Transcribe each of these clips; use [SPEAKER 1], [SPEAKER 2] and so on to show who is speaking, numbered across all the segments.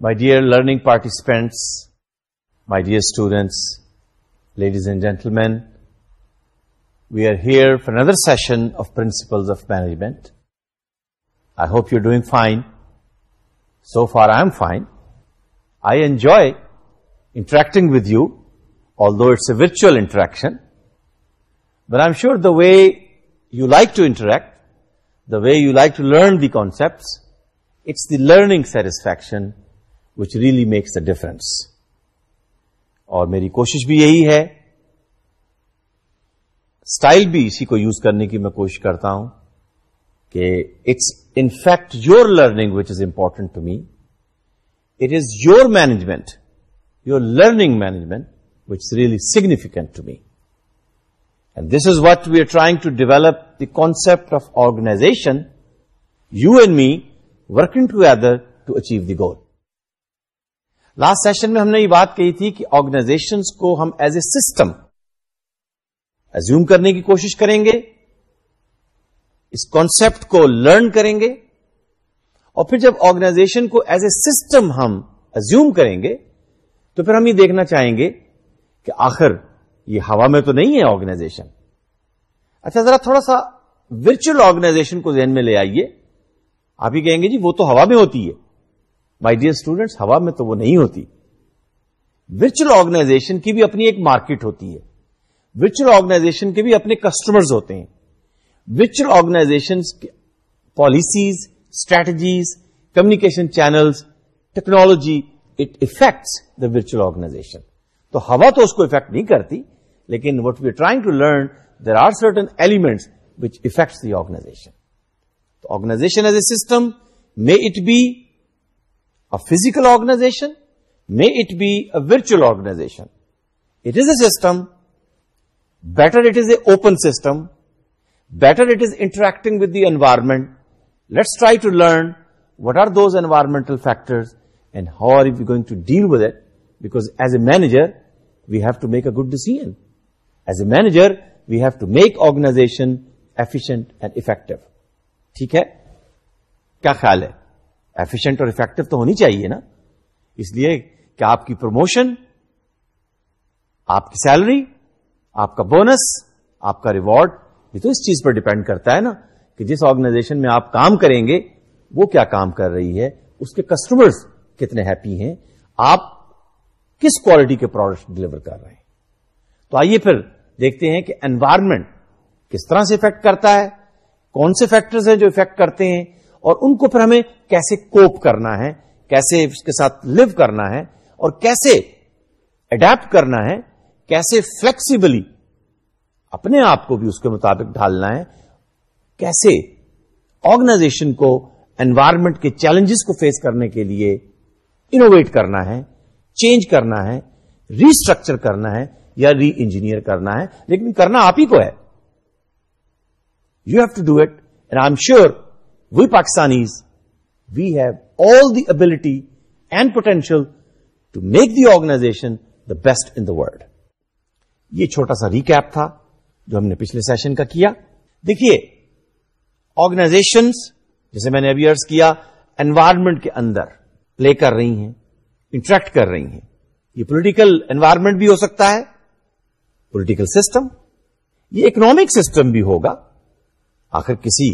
[SPEAKER 1] My dear learning participants, my dear students, ladies and gentlemen, we are here for another session of Principles of Management. I hope you doing fine so far I am fine I enjoy interacting with you all though it's a But interaction but I am sure the way you like to interact the way you like to learn the learning it's the learning satisfaction which really makes اور میری کوشش بھی یہی ہے style بھی اسی کو use کرنے کی میں کوشش کرتا ہوں کہ it's in fact your learning which is important to me it is your management your learning management which really significant to me and this is what we are trying to develop the concept of organization you and me working together to achieve the goal last session میں ہم نے یہ بات کہی تھی کہ organization کو ہم ایز اے سسٹم ایزیوم کرنے کی کوشش کریں گے اس کانسپٹ کو لرن کریں گے اور پھر جب آرگنائزیشن کو ایز اے سسٹم ہم ازیوم کریں گے تو پھر ہم یہ دیکھنا چاہیں گے کہ آخر یہ ہوا میں تو نہیں ہے آرگنائزیشن اچھا ذرا تھوڑا سا ورچوئل آرگنائزیشن کو ذہن میں لے آئیے آپ ہی کہیں گے جی وہ تو ہوا میں ہوتی ہے مائی ڈیئر اسٹوڈینٹس ہوا میں تو وہ نہیں ہوتی ورچوئل آرگنائزیشن کی بھی اپنی ایک مارکیٹ ہوتی ہے ورچوئل آرگنائزیشن کے بھی اپنے کسٹمرز ہوتے ہیں which organization policies strategies communication channels technology it affects the virtual تو ہوا تو اس کو افیکٹ نہیں کرتی لیکن what we trying to learn there are certain elements which affects the organization تو as a system may it be physical organization may it be a virtual organization it is a system better it is a open system better it is interacting with the environment let's try to learn what are those environmental factors and how are going to deal with it back as a manager we have to make a good decision as a manager we have to make organization efficient and effective ٹھیک ہے کیا خیال ہے efficient اور effective تو ہونی چاہیے نا اس لیے کہ آپ کی پروموشن آپ کی سیلری آپ کا بونس آپ کا ریوارڈ یہ تو اس چیز پر ڈیپینڈ کرتا ہے نا کہ جس آرگنائزیشن میں آپ کام کریں گے وہ کیا کام کر رہی ہے اس کے کسٹمرز کتنے ہیپی ہیں آپ کس کوالٹی کے پروڈکٹ ڈلیور کر رہے ہیں تو آئیے پھر دیکھتے ہیں کہ انوائرمنٹ کس طرح سے افیکٹ کرتا ہے کون سے فیکٹر جو افیکٹ کرتے ہیں اور ان کو پھر ہمیں کیسے کوپ کرنا ہے کیسے اس کے ساتھ لیو کرنا ہے اور کیسے اڈیپٹ کرنا ہے کیسے فلیکسیبلی اپنے آپ کو بھی اس کے مطابق ڈھالنا ہے کیسے آرگنائزیشن کو انوائرمنٹ کے چیلنجز کو فیس کرنے کے لیے انوویٹ کرنا ہے چینج کرنا ہے ریسٹرکچر کرنا ہے یا ری انجینئر کرنا ہے لیکن کرنا آپ ہی کو ہے you have to do it and I am sure we Pakistanis we have all the ability and potential to make the organization the best in the world یہ چھوٹا سا ریکپ تھا جو ہم نے پچھلے سیشن کا کیا دیکھیے آرگنائزیشن جیسے میں نے ابھی ارض کیا انوائرمنٹ کے اندر پلے کر رہی ہیں انٹریکٹ کر رہی ہیں یہ پولیٹیکل انوائرمنٹ بھی ہو سکتا ہے پولیٹیکل سسٹم یہ اکنامک سسٹم بھی ہوگا آخر کسی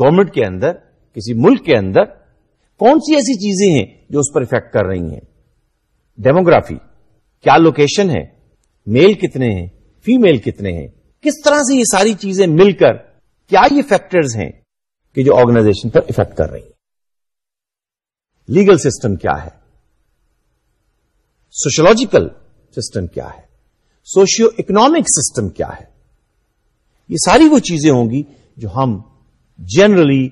[SPEAKER 1] گورنمنٹ کے اندر کسی ملک کے اندر کون سی ایسی چیزیں ہیں جو اس پر افیکٹ کر رہی ہیں ڈیموگرافی کیا لوکیشن ہے میل کتنے ہیں فیمل کتنے ہیں کس طرح سے یہ ساری چیزیں مل کر کیا یہ فیکٹرز ہیں کہ جو آرگنائزیشن پر افیکٹ کر رہی ہیں لیگل سسٹم کیا ہے سوشولوجیکل سسٹم کیا ہے سوشیو اکنامک سسٹم کیا ہے یہ ساری وہ چیزیں ہوں گی جو ہم جنرلی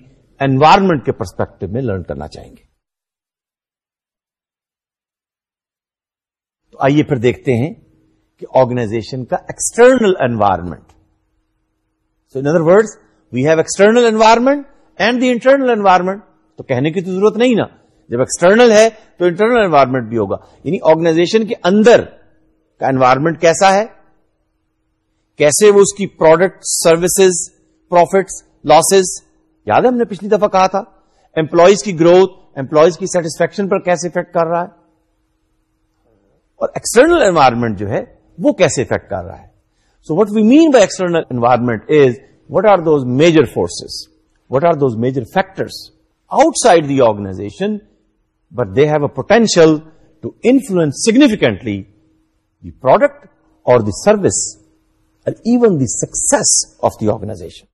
[SPEAKER 1] انوائرمنٹ کے پرسپیکٹو میں لرن کرنا چاہیں گے تو آئیے پھر دیکھتے ہیں کہ آرگنائزیشن کا external environment so in other word we have external environment and the internal environment تو کہنے کی تو ضرورت نہیں نا جب ایکسٹرنل ہے تو انٹرنل انوائرمنٹ بھی ہوگا یعنی آرگنائزیشن کے اندر کا انوائرمنٹ کیسا ہے کیسے وہ اس کی پروڈکٹ سروسز پروفٹس لاسز یاد ہے ہم نے پچھلی دفعہ کہا تھا امپلائیز کی گروتھ امپلائیز کی سیٹسفیکشن پر کیسے افیکٹ کر رہا ہے اور ایکسٹرنل انوائرمنٹ جو ہے وہ کیسے افیکٹ کر رہا ہے so what we mean by external environment is what are those major forces what are those major factors outside the organization but they have a potential to influence significantly the product or the service even the success of the organization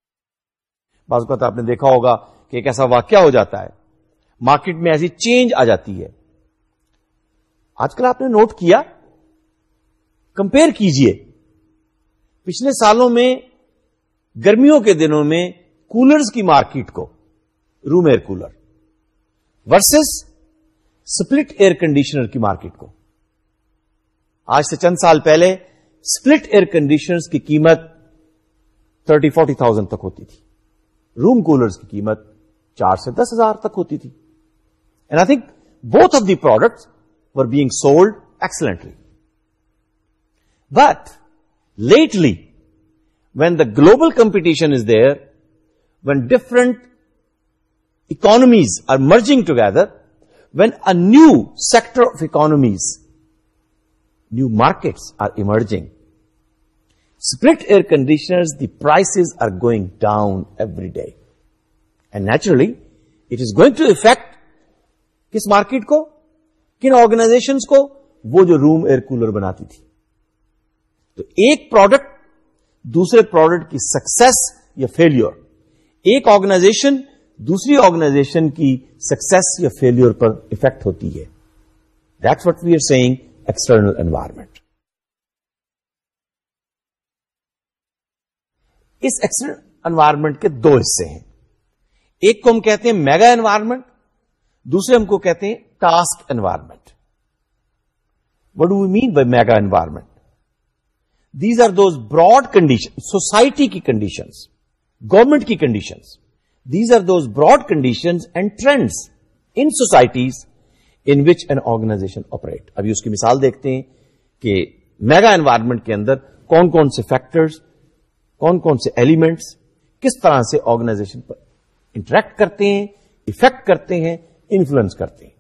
[SPEAKER 1] بعض کو آپ نے دیکھا ہوگا کہ ایک ایسا واقعہ ہو جاتا ہے مارکیٹ میں ایسی چینج آ جاتی ہے آج کل آپ نے نوٹ کیا کمپیر کیجئے پچھلے سالوں میں گرمیوں کے دنوں میں کولرز کی مارکیٹ کو room air cooler versus split air conditioner کی مارکیٹ کو آج سے چند سال پہلے سپلٹ ایئر کنڈیشنر کی قیمت تھرٹی فورٹی تھاؤزینڈ تک ہوتی تھی روم کولرز کی قیمت چار سے دس ہزار تک ہوتی تھی and I think both of the product were being sold excellently but lately when the global competition is there when different economies are merging together when a new sector of economies, new markets are emerging, split air conditioner the prices are going down every day and naturally it is going to affect کس market کو کن organization کو وہ جو روم air cooler بناتی تھی تو ایک پروڈکٹ دوسرے پروڈکٹ کی سکسیس یا فیلئر ایک آرگنائزیشن دوسری آرگنائزیشن کی سکسیس یا فیلئر پر افیکٹ ہوتی ہے that's what we are seeing external environment us external environment کے دو حصے ہیں ایک کو ہم کہتے ہیں میگا انوائرمنٹ دوسرے ہم کو کہتے ہیں task environment what do we mean by mega environment these are those broad condition society کی کنڈیشن گورمنٹ کی condition these are those broad condition and trends in societies in which an organization operate ابھی اس کی مثال دیکھتے ہیں کہ mega environment کے اندر کون کون سے فیکٹرز کون کون سے ایلیمنٹس کس طرح سے آرگنائزیشن پر انٹریکٹ کرتے ہیں افیکٹ کرتے ہیں انفلوئنس کرتے ہیں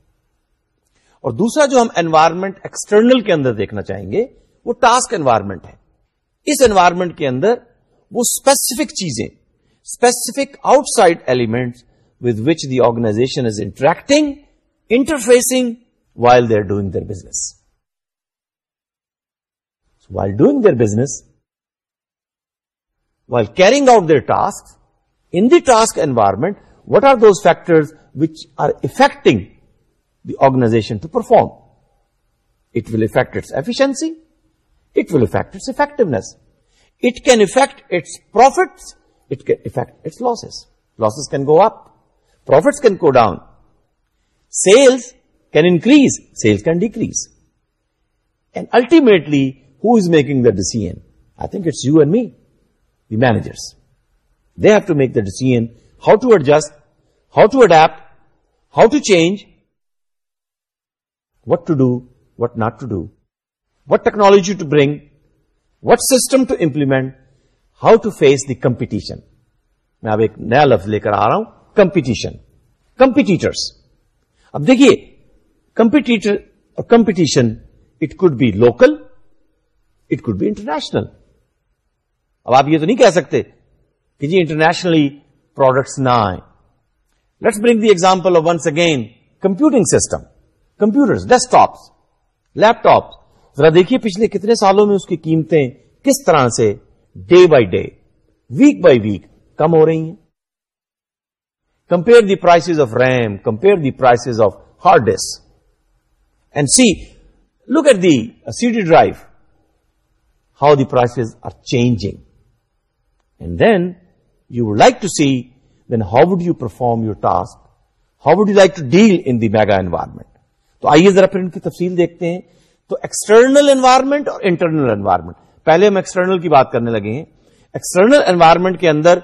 [SPEAKER 1] اور دوسرا جو ہم انوائرمنٹ ایکسٹرنل کے اندر دیکھنا چاہیں گے وہ ٹاسک انوائرمنٹ ہے اس انوائرمنٹ کے اندر وہ اسپیسیفک چیزیں specific outside element with which the organization is interacting interfacing while they are doing their business while doing their business while carrying out their task in the task environment what are those factor which are affecting the organization to perform it will affect its efficiency It will affect its effectiveness. It can affect its profits. It can affect its losses. Losses can go up. Profits can go down. Sales can increase. Sales can decrease. And ultimately, who is making the decision? I think it's you and me, the managers. They have to make the decision how to adjust, how to adapt, how to change, what to do, what not to do. Technology to bring what system to implement how to face the competition میں اب ایک نیا لفظ لے کر آ رہا ہوں competition competitors اب دیکھیے کمپیٹیٹر اور competition it could be local it could be international اب آپ یہ تو نہیں کہہ سکتے کہ جی انٹرنیشنلی پروڈکٹس نہ آئیں let's bring the example of once again computing system computer desktops laptops ذرا دیکھیے پچھلے کتنے سالوں میں اس کی قیمتیں کس طرح سے day by day week by week کم ہو رہی ہیں compare the prices of RAM compare the prices of hard disk and see look at the C D drive how the prices are change and then you would like to see then how would you perform your task how would you like to deal in the mega environment تو آئیے ذرا پھر ان کی تفصیل دیکھتے ہیں تو ایکسٹرنل انوائرمنٹ اور انٹرنل انوائرمنٹ پہلے ہم ایکسٹرنل کی بات کرنے لگے ہیں ایکسٹرنل انوائرمنٹ کے اندر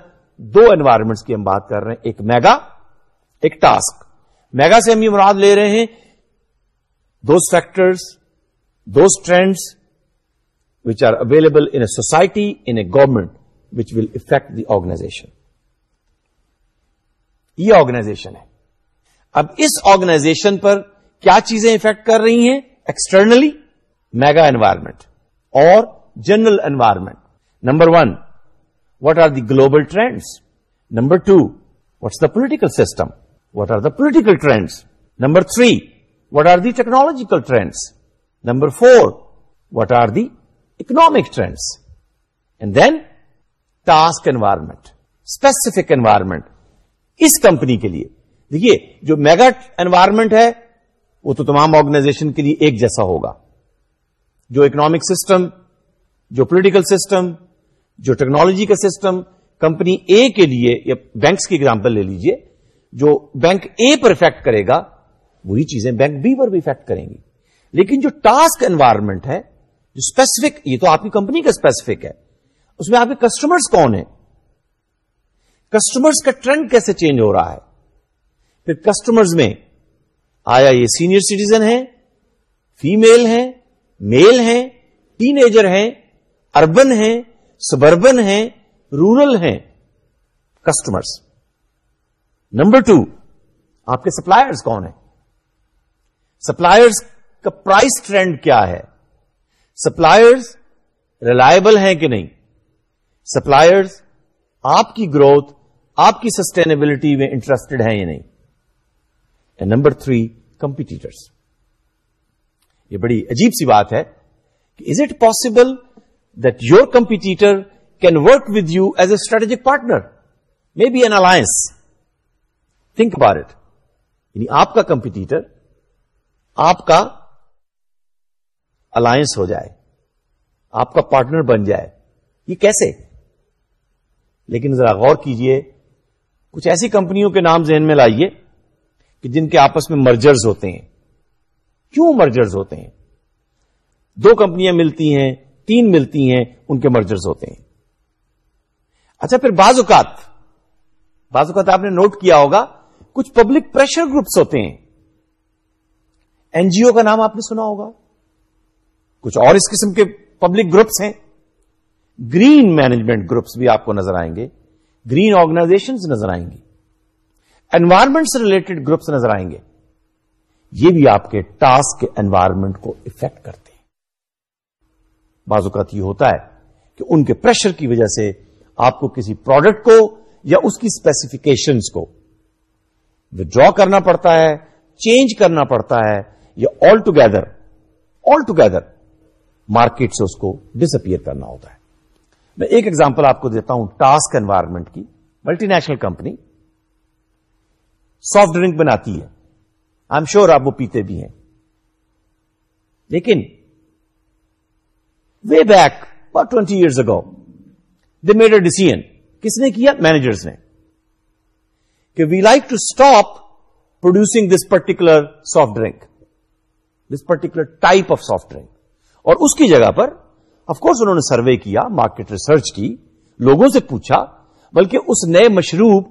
[SPEAKER 1] دو انوائرمنٹس کی ہم بات کر رہے ہیں ایک میگا ایک ٹاسک میگا سے ہم یہ مراد لے رہے ہیں those factor those are available in a society in a government which will affect the organization یہ آرگنائزیشن ہے اب اس آرگنائزیشن پر کیا چیزیں افیکٹ کر رہی ہیں ایکسٹرنلی میگا انوائرمنٹ اور general environment number one what are the global trends number two what is the political system what are the political trends number three what are the technological trends number four what are the economic trends and then task environment specific environment us company کے لیے دیکھیے جو mega environment ہے وہ تو تمام organization کے لیے ایک جیسا ہوگا جو اکنامک سسٹم جو پولیٹیکل سسٹم جو ٹیکنالوجی کا سسٹم کمپنی اے کے لیے یا بینکس کی ایگزامپل لے لیجئے جو بینک اے پر افیکٹ کرے گا وہی چیزیں بینک بی پر بھی افیکٹ کریں گی لیکن جو ٹاسک انوائرمنٹ ہے جو اسپیسیفک یہ تو آپ کی کمپنی کا اسپیسیفک ہے اس میں آپ کے کسٹمرس کون ہیں کسٹمرس کا ٹرینڈ کیسے چینج ہو رہا ہے پھر کسٹمرز میں آیا یہ سینئر سٹیزن ہیں فیمیل ہیں میل ہیں ٹین ایجر ہیں اربن ہیں سبربن ہیں رورل ہیں کسٹمرس نمبر ٹو آپ کے سپلائرز کون ہیں سپلائرز کا پرائس ٹرینڈ کیا ہے سپلائرز ریلائبل ہیں کہ نہیں سپلائرز آپ کی گروتھ آپ کی سسٹینیبلٹی میں انٹرسٹڈ ہیں یا نہیں نمبر تھری کمپیٹیٹرس یہ بڑی عجیب سی بات ہے کہ is it possible that your competitor can work with you as a strategic partner may be an alliance think بار یعنی آپ کا کمپیٹیٹر آپ کا الائنس ہو جائے آپ کا پارٹنر بن جائے یہ کیسے لیکن ذرا غور کیجئے کچھ ایسی کمپنیوں کے نام ذہن میں لائیے کہ جن کے آپس میں مرجرز ہوتے ہیں کیوں مرجرز ہوتے ہیں دو کمپنیاں ملتی ہیں تین ملتی ہیں ان کے مرجرز ہوتے ہیں اچھا پھر بعض اوقات بعض اوقات آپ نے نوٹ کیا ہوگا کچھ پبلک پریشر گروپس ہوتے ہیں این جی او کا نام آپ نے سنا ہوگا کچھ اور اس قسم کے پبلک گروپس ہیں گرین مینجمنٹ گروپس بھی آپ کو نظر آئیں گے گرین آرگنائزیشن نظر آئیں گی انوائرمنٹ سے ریلیٹڈ گروپس نظر آئیں گے یہ بھی آپ کے ٹاسک کے انوائرمنٹ کو افیکٹ کرتے ہیں بعض اوقات یہ ہوتا ہے کہ ان کے پریشر کی وجہ سے آپ کو کسی پروڈکٹ کو یا اس کی اسپیسیفکیشنس کو ودرا کرنا پڑتا ہے چینج کرنا پڑتا ہے یا all together all together market سے اس کو ڈس اپیئر کرنا ہوتا ہے میں ایک ایگزامپل آپ کو دیتا ہوں ٹاسک انوائرمنٹ کی multi national company soft drink بناتی ہے آئی ایم شیور آپ وہ پیتے بھی ہیں لیکن way back or twenty years ago they made a decision کس نے کیا مینیجرس نے کہ we like to stop producing this particular soft drink this particular type of soft drink اور اس کی جگہ پر آف کورس انہوں نے سروے کیا مارکیٹ ریسرچ کی لوگوں سے پوچھا بلکہ اس نئے مشروب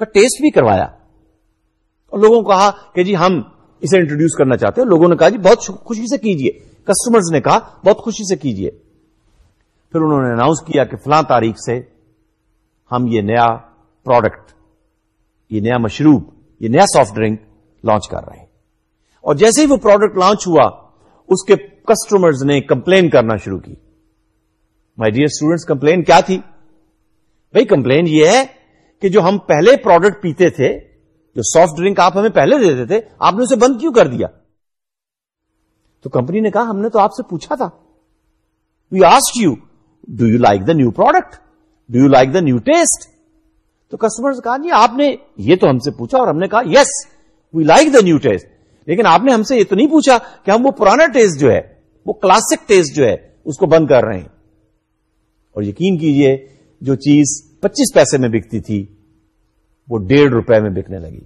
[SPEAKER 1] کا ٹیسٹ بھی کروایا اور لوگوں کو کہا کہ جی ہم اسے انٹروڈیوس کرنا چاہتے ہیں لوگوں نے کہا جی بہت خوشی سے کیجیے کسٹمرز نے کہا بہت خوشی سے کیجیے پھر انہوں نے اناؤنس کیا کہ فلاں تاریخ سے ہم یہ نیا پروڈکٹ یہ نیا مشروب یہ نیا سافٹ ڈرنک لانچ کر رہے ہیں اور جیسے ہی وہ پروڈکٹ لانچ ہوا اس کے کسٹمرز نے کمپلین کرنا شروع کی مائی ڈیئر اسٹوڈینٹس کمپلین کیا تھی بھائی کمپلین یہ ہے کہ جو ہم پہلے پروڈکٹ پیتے تھے جو سافٹ ڈرنک آپ ہمیں پہلے دیتے تھے آپ نے اسے بند کیوں کر دیا تو کمپنی نے کہا ہم نے تو آپ سے پوچھا تھا we ask you do you like the new product do you like the new taste تو کسٹمر کہا جی آپ نے یہ تو ہم سے پوچھا اور ہم نے کہا yes we like the new taste لیکن آپ نے ہم سے یہ تو نہیں پوچھا کہ ہم وہ پرانا ٹیسٹ جو ہے وہ کلاسک ٹیسٹ جو ہے اس کو بند کر رہے ہیں اور یقین کیجئے جو چیز پچیس پیسے میں بکتی تھی وہ ڈیڑھ روپے میں بکنے لگی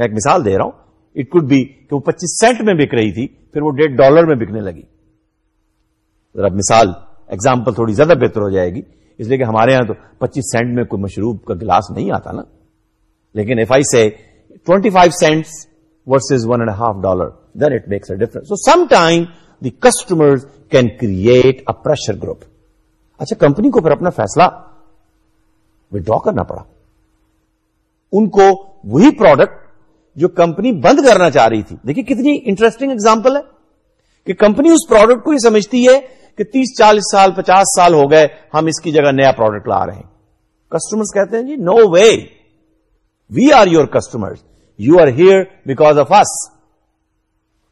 [SPEAKER 1] میں ایک مثال دے رہا ہوں اٹ کڈ بی کہ وہ پچیس سینٹ میں بک رہی تھی پھر وہ ڈیڑھ ڈالر میں بکنے لگی ذرا مثال ایگزامپل تھوڑی زیادہ بہتر ہو جائے گی اس لیے کہ ہمارے یہاں تو پچیس سینٹ میں کوئی مشروب کا گلاس نہیں آتا نا لیکن if I say twenty five cent versus one and half dollar then it makes a difference some time the customer can create a pressure group اچھا کمپنی کو پھر اپنا فیصلہ وڈرا کرنا پڑا ان کو وہی پروڈکٹ جو کمپنی بند کرنا چاہ رہی تھی دیکھیے کتنی انٹرسٹنگ ایگزامپل ہے کہ کمپنی اس پروڈکٹ کو ہی سمجھتی ہے کہ تیس چالیس سال پچاس سال ہو گئے ہم اس کی جگہ نیا پروڈکٹ لا رہے ہیں کسٹمر کہتے ہیں جی no way we are your customer you are here because of اس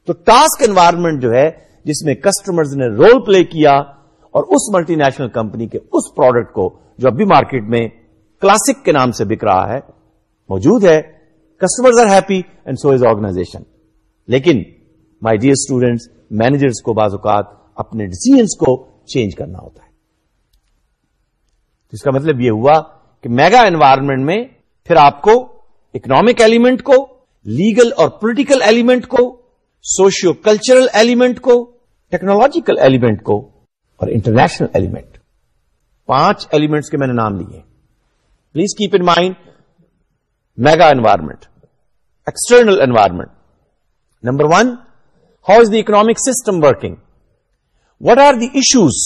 [SPEAKER 1] تو ٹاسک انوائرمنٹ جو ہے جس میں کسٹمر نے رول پلے کیا اور اس ملٹی نیشنل کمپنی کے اس پروڈکٹ کو جو اب بھی مارکیٹ میں کلاسک کے نام سے بک رہا ہے موجود ہے کسٹمر آرگنائزیشن لیکن مائی ڈیئر اسٹوڈینٹس مینیجرس کو بعض اوقات اپنے ڈیسیجنس کو چینج کرنا ہوتا ہے اس کا مطلب یہ ہوا کہ میگا انوائرمنٹ میں پھر آپ کو اکنامک ایلیمنٹ کو لیگل اور پولیٹیکل ایلیمنٹ کو سوشیو کلچرل ایلیمنٹ کو ٹیکنالوجیکل ایلیمنٹ کو اور انٹرنیشنل ایلیمنٹ پانچ ایلیمنٹس کے میں نے نام لیے please keep in mind mega environment external environment number one how is the economic system working what are the issues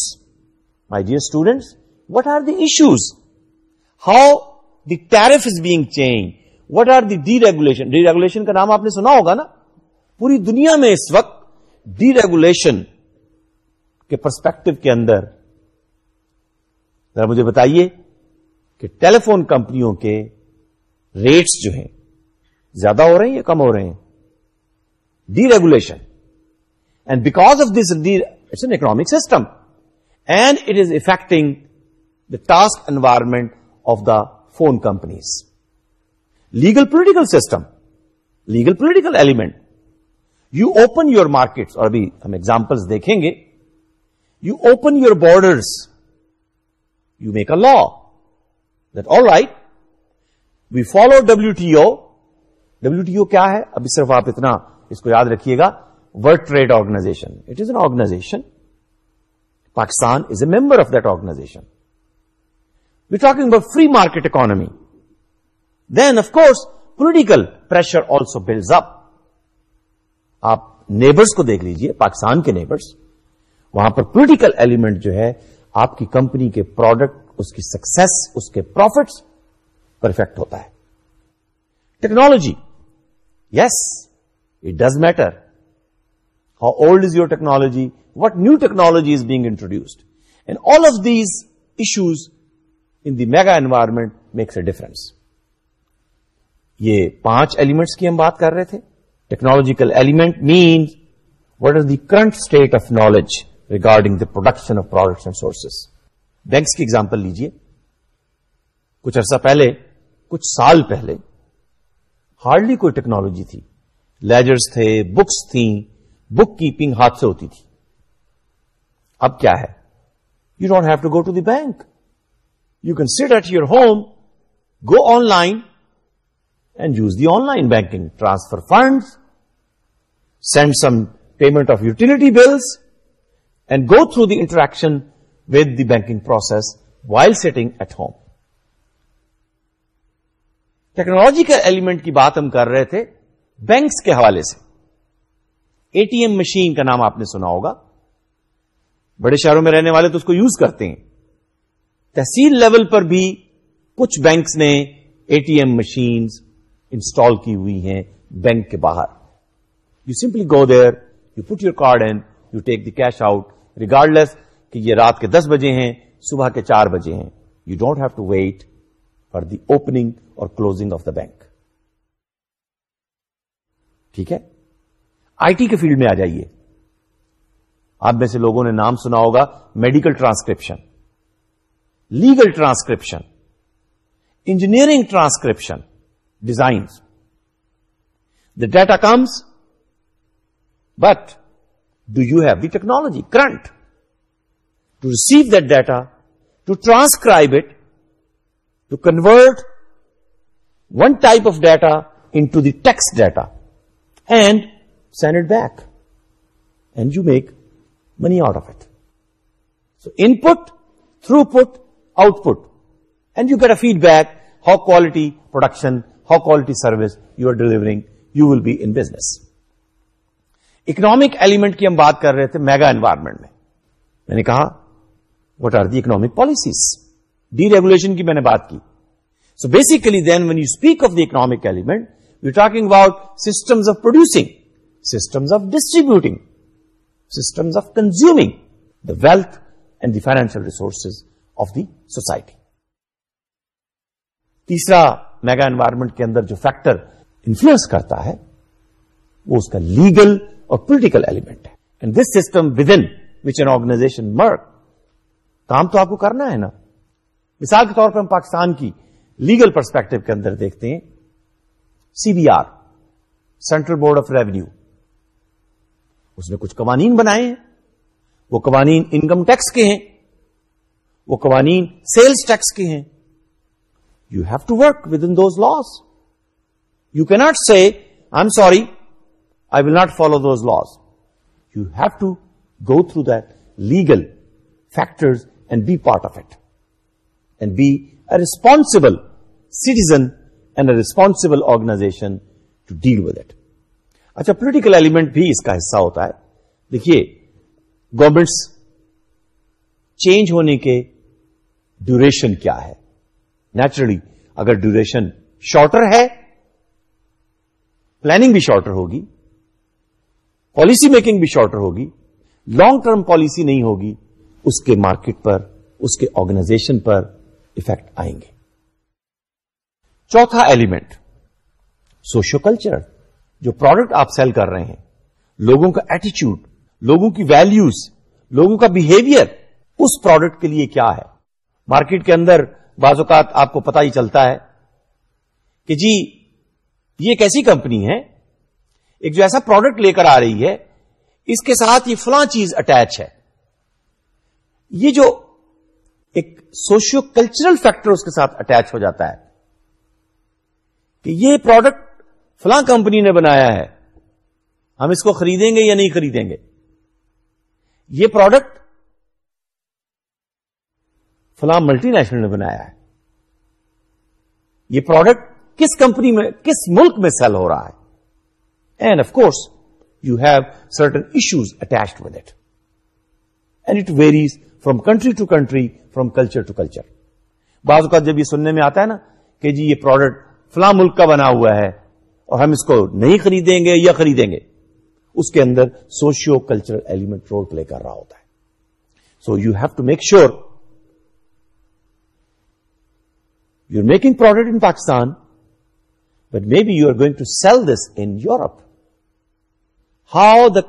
[SPEAKER 1] my dear students what are the issues how the tariff is being change what are the deregulation deregulation کا نام آپ نے سنا ہوگا نا پوری دنیا میں اس وقت ڈی ریگولیشن کے پرسپیکٹو کے اندر ذرا مجھے بتائیے کہ ٹیلی فون کمپنیوں کے ریٹس جو ہیں زیادہ ہو رہے ہیں یا کم ہو رہے ہیں deregulation and because of this it's an economic system and it is affecting the task environment of the phone companies legal political system legal political element you open your markets اور ابھی ہم ایگزامپل دیکھیں گے you open your borders you make a law all right we follow WT WTO کیا ہے ابھی صرف آپ اتنا اس کو یاد رکھیے گا world trade organisation it is an organisation Pakistan is a member of that organisation we talking about free market economy then of course political pressure also builds up آپ نیبرس کو دیکھ لیجئے پاکستان کے نیبرس وہاں پر پولیٹیکل ایلیمنٹ جو ہے آپ کی کمپنی کے پروڈکٹ اس کی سکسیس اس کے پروفٹس پرفیکٹ ہوتا ہے technology yes it does matter how old is your technology what new technology is being introduced and all of these issues in the mega environment makes a difference یہ پانچ elements کی ہم بات کر رہے تھے technological element means what is the current state of knowledge regarding the production of and sources banks کی example لیجیے کچھ عرصہ پہلے کچھ سال پہلے ہارڈلی کوئی ٹیکنالوجی تھی لیجرز تھے بکس تھیں بک کیپنگ ہاتھ سے ہوتی تھی اب کیا ہے you don't have to go to the bank you can sit at your home go online and use the online banking transfer funds send some payment of utility bills and go through the interaction with the banking process while sitting at home technology کے element کی بات ہم کر رہے تھے banks کے حوالے سے اے ٹی ایم مشین کا نام آپ نے سنا ہوگا بڑے شہروں میں رہنے والے تو اس کو یوز کرتے ہیں تحصیل لیول پر بھی کچھ بینکس نے A T M machine install کی ہوئی ہیں بینک کے باہر you simply go there you put your card and you take the cash out regardless کہ یہ رات کے دس بجے ہیں صبح کے چار بجے ہیں you don't have to wait for the opening اور کلوزنگ آف دا بینک ٹھیک ہے آئی ٹی کے فیلڈ میں آ جائیے آپ میں سے لوگوں نے نام سنا ہوگا medical transcription legal transcription engineering transcription designs the data comes but do you have the technology current to receive that data to transcribe it convert one type of data into the text data and sent back and you make money out of it input throughput output and you get a feedback how quality production how quality service you are delivering you will be in business economic element کی ہم بات کر رہے تھے mega environment میں میں نے کہا what are the economic policies deregulation کی میں نے بات کی so basically then when you speak of the economic element we talking about system of producing سف distributing system of consume the wealth and the financial resources of the society تیسرا mega environment کے اندر جو factor influence کرتا ہے وہ اس کا legal اور پولیٹیکل ایلیمنٹ ہے and this system within an organisation مرک کام تو آپ کو کرنا ہے نا مثال کے طور پر ہم پاکستان کی لیگل پرسپیکٹو کے اندر دیکھتے ہیں C B R central board of revenue اس نے کچھ قوانین بنائے ہیں وہ قوانین انکم ٹیکس کے ہیں وہ قوانین سیلس ٹیکس کے ہیں you have to work with in those laws you کی not say I am sorry I will not follow those laws you have to go through that legal factors be part of it and be a responsible citizen and a responsible organisation to deal with it اچھا political element بھی اس کا حصہ ہوتا ہے دیکھیے government change ہونے کے ڈیوریشن کیا ہے نیچرلی اگر ڈیوریشن شارٹر ہے پلاننگ بھی شارٹر ہوگی پالیسی میکنگ بھی شارٹر ہوگی لانگ ٹرم پالیسی نہیں ہوگی اس کے مارکیٹ پر اس کے آرگنائزیشن پر افیکٹ آئیں گے چوتھا ایلیمنٹ سوشو کلچر جو پروڈکٹ آپ سیل کر رہے ہیں لوگوں کا ایٹیچیوڈ لوگوں کی ویلوز لوگوں کا بہیویئر اس پروڈکٹ کے لیے کیا ہے مارکیٹ کے اندر بعض اوقات آپ کو پتا ہی چلتا ہے کہ جی یہ ایک ایسی کمپنی ہے ایک جو ایسا پروڈکٹ لے کر آ رہی ہے اس کے ساتھ یہ فلاں چیز اٹیچ ہے یہ جو ایک سوشیو کلچرل فیکٹر اس کے ساتھ اٹیچ ہو جاتا ہے کہ یہ پروڈکٹ فلاں کمپنی نے بنایا ہے ہم اس کو خریدیں گے یا نہیں خریدیں گے یہ پروڈکٹ فلاں ملٹی نیشنل نے بنایا ہے یہ پروڈکٹ کس کمپنی میں کس ملک میں سیل ہو رہا ہے and of course you have certain issues attached with it and it varies from country to country from culture to culture بعض اوقات جب یہ سننے میں آتا ہے نا کہ جی یہ پروڈکٹ فلاں ملک کا بنا ہوا ہے اور ہم اس کو نہیں خریدیں گے یا خریدیں گے اس کے اندر socio cultural element role play کر رہا ہوتا ہے so you have to make sure you are making product in Pakistan but maybe you are going to sell this in Europe how the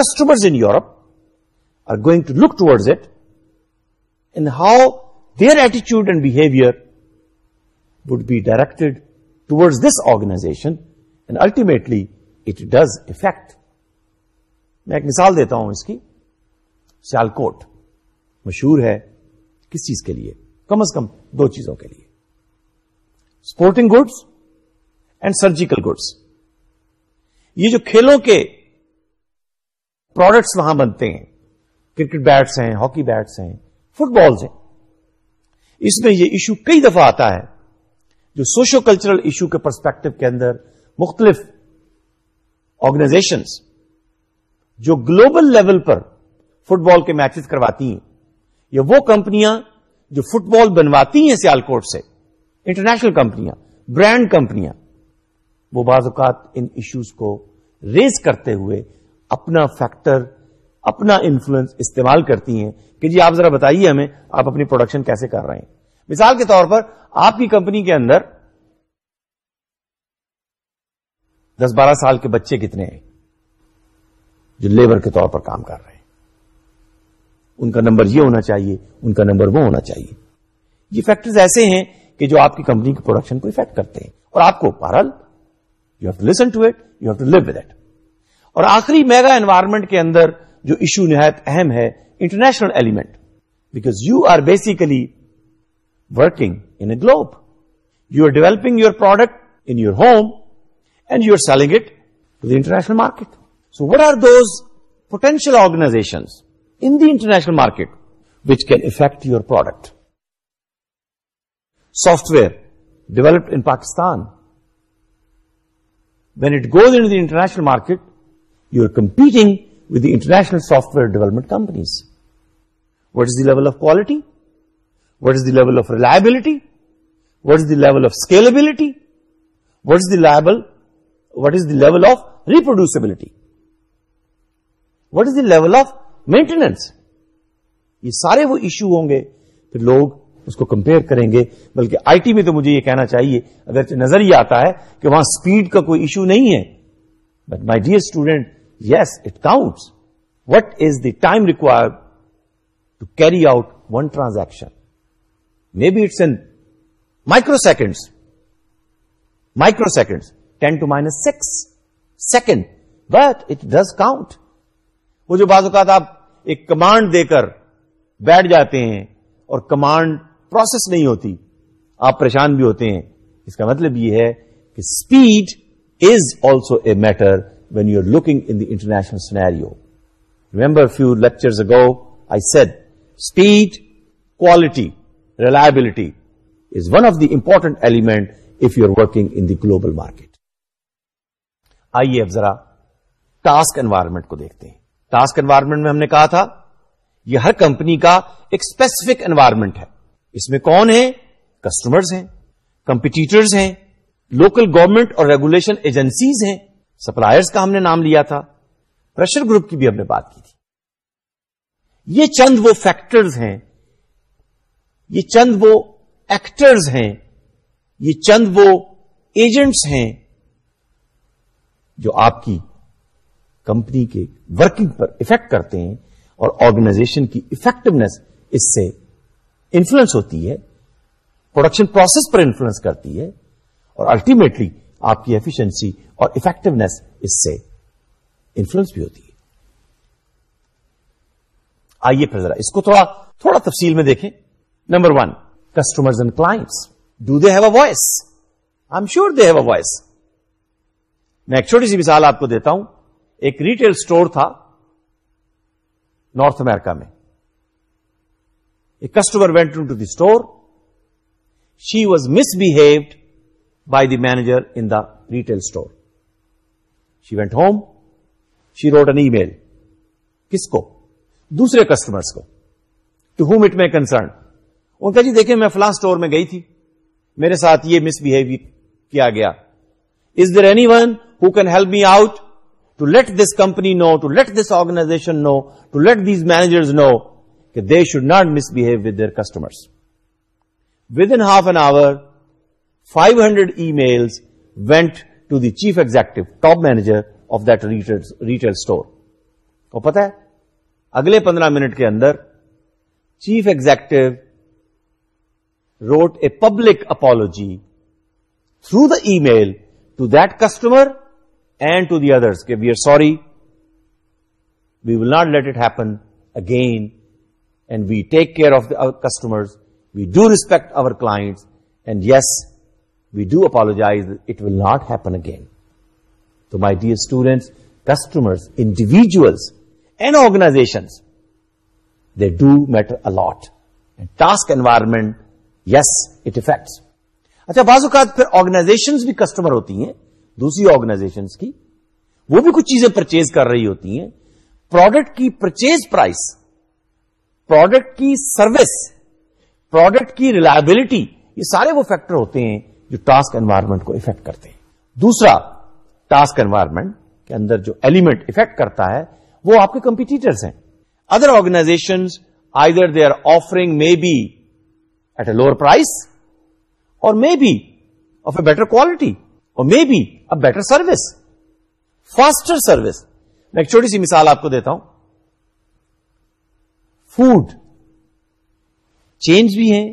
[SPEAKER 1] customer in Europe going to look towards it and how their ایٹیچیوڈ and behaviour would be directed towards this organisation and ultimately it does affect میں ایک مثال دیتا ہوں اس کی سیال کوٹ مشہور ہے کس چیز کے لیے کم از کم دو چیزوں کے لیے sporting goods and surgical goods یہ جو کھیلوں کے پروڈکٹس وہاں بنتے ہیں کرکٹ بیٹس ہیں ہاکی بیٹس ہیں فٹ بالز ہیں اس میں یہ ایشو کئی دفعہ آتا ہے جو سوشو کلچرل ایشو کے پرسپیکٹو کے اندر مختلف آرگنائزیشنس جو گلوبل لیول پر فٹ بال کے میچز کرواتی ہیں یا وہ کمپنیاں جو فٹ بال بنواتی ہیں سیال کوٹ سے انٹرنیشنل کمپنیاں برانڈ کمپنیاں وہ بعض اوقات ان ایشوز کو ریز کرتے ہوئے اپنا فیکٹر اپنا انفلوئنس استعمال کرتی ہیں کہ جی آپ ذرا بتائیے ہمیں آپ اپنی پروڈکشن کیسے کر رہے ہیں مثال کے طور پر آپ کی کمپنی کے اندر دس بارہ سال کے بچے کتنے ہیں جو لیبر کے طور پر کام کر رہے ہیں ان کا نمبر یہ ہونا چاہیے ان کا نمبر وہ ہونا چاہیے یہ فیکٹرز ایسے ہیں کہ جو آپ کی کمپنی کے پروڈکشن کو افیکٹ کرتے ہیں اور آپ کو پارل you have to listen to it you have to with it اور آخری میگا انوائرمنٹ کے اندر جو ایشو نہایت اہم ہے international element because you are basically working in a globe you are developing your product in your home and you are selling it to the international market so what are those potential organisation in the international market which can affect your product software developed in Pakistan when it goes in the international market you are competing international software development companies what is level of quality what is the of reliability what is is of scalability what is the is of of reproducibility what is level of maintenance? یہ سارے وہ issue ہوں گے پھر لوگ اس کو compare کریں گے بلکہ آئی ٹی میں تو مجھے یہ کہنا چاہیے اگر نظر یہ آتا ہے کہ وہاں اسپیڈ کا کوئی ایشو نہیں ہے but my dear student yes it counts what is the time required to carry out one transaction maybe be it's an microseconds micro minus ten to minus six second but it does count وہ جو بعض اوقات آپ ایک command دے کر بیٹھ جاتے ہیں اور کمانڈ پروسیس نہیں ہوتی آپ پریشان بھی ہوتے ہیں اس کا مطلب یہ ہے کہ speed is also a matter when you are looking in the international scenario remember few lecture ago I said speed quality reliability is one of the important element if you are working in the global market آئیے اب ذرا task environment کو دیکھتے ہیں task environment میں ہم نے کہا تھا یہ ہر کمپنی کا ایک اسپیسیفک انوائرمنٹ ہے اس میں کون ہے کسٹمرز ہیں کمپیٹیٹرز ہیں لوکل گورنمنٹ اور ریگولیشن ایجنسیز ہیں سپلائرز کا ہم نے نام لیا تھا پریشر گروپ کی بھی ہم نے بات کی تھی یہ چند وہ فیکٹرز ہیں یہ چند وہ ایکٹرز ہیں یہ چند وہ ایجنٹس ہیں جو آپ کی کمپنی کے ورکنگ پر افیکٹ کرتے ہیں اور آرگنائزیشن کی افیکٹونیس اس سے انفلوئنس ہوتی ہے پروڈکشن پروسیس پر انفلوئنس کرتی ہے اور الٹیمیٹلی آپ کی ایفیشنسی اور افیکٹونیس اس سے انفلوئنس بھی ہوتی ہے آئیے ذرا اس کو تھوڑا تھوڑا تفصیل میں دیکھیں number one customer class do they have a voice I am sure they have a voice میں ایک چھوٹی سی مثال آپ کو دیتا ہوں ایک ریٹیل اسٹور تھا نارتھ امیرکا میں customer went to the store she was misbehaved by the manager retail store she went home she wrote an email کس کو دوسرے کسٹمرس کو to whom it may concern ان کا جی دیکھئے میں فلاں اسٹور میں گئی تھی میرے ساتھ یہ مسبے کیا گیا از در اینی ون ہین help me out to let this company know to let this organisation know to let these manager know کہ they should not misbehave with their customer within half an hour five hundred email went to the chief executive top manager of that retail store پتہ ہے اگلے پندرہ minute کے اندر chief executive wrote a public apology through the email to that customer and to the others کہ we are sorry we will not let it happen again and we take care of the customer we do respect our class and yes we do apologise it will not happen again تو my dear students customer individuals and organisation they do matter a lot task environment yes it affects اچھا بعض اوقات پھر organization بھی customer ہوتی ہیں دوسری organization کی وہ بھی کچھ چیزیں پرچیز کر رہی ہوتی ہیں پروڈکٹ کی پرچیز پرائس پروڈکٹ کی سروس پروڈکٹ کی ریلائبلٹی یہ سارے وہ فیکٹر ہوتے ہیں جو ٹاسک انوائرمنٹ کو افیکٹ کرتے ہیں دوسرا ٹاسک انوائرمنٹ کے اندر جو ایلیمنٹ افیکٹ کرتا ہے وہ آپ کے کمپیٹیٹرس ہیں other organisation either they are offering maybe at a lower price or maybe of a better quality or maybe a better service faster service میں ایک چھوٹی سی مثال آپ کو دیتا ہوں فوڈ چینج بھی ہیں